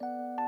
あ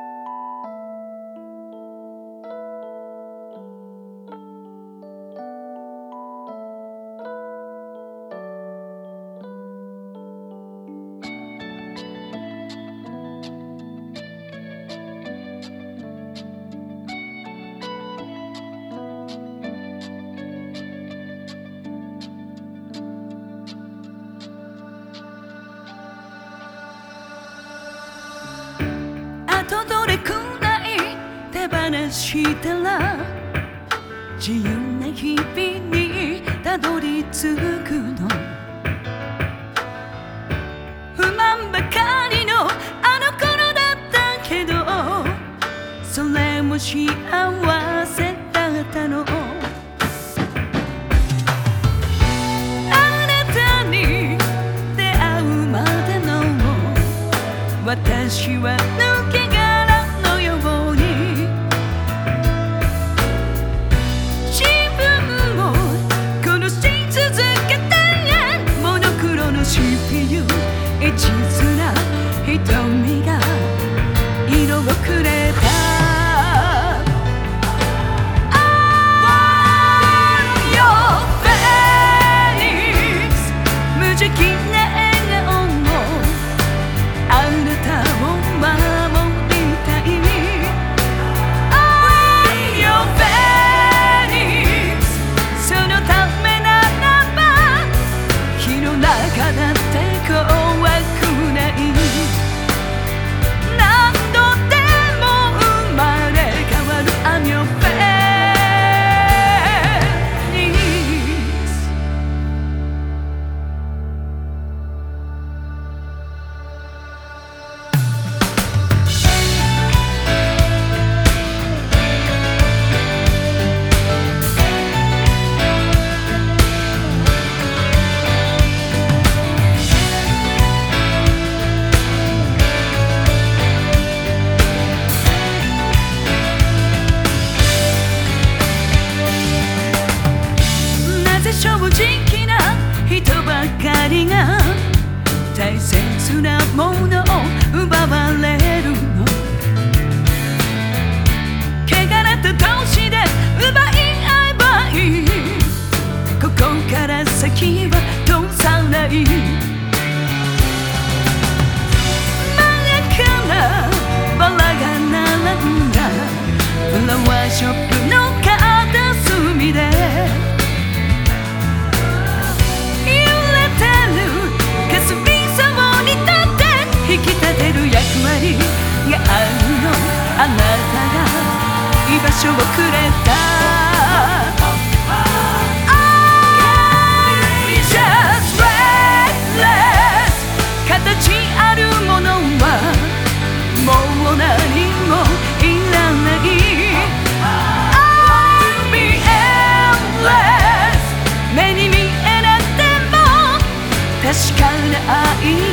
手放したら自由な日々にたどり着くの。不満ばかりのあの頃だったけどそれも幸せだったの。あなたに出会うまでの私は dinle 大切なものを奪われるの。汚れた同士で奪い合えばいいここから先は通さない真っ赤なバラが並んだフラワーショップ場所をくれた。I'm just restless 形あるものはもう何もいらない。I'll be endless. 目に見えなくても確かな愛。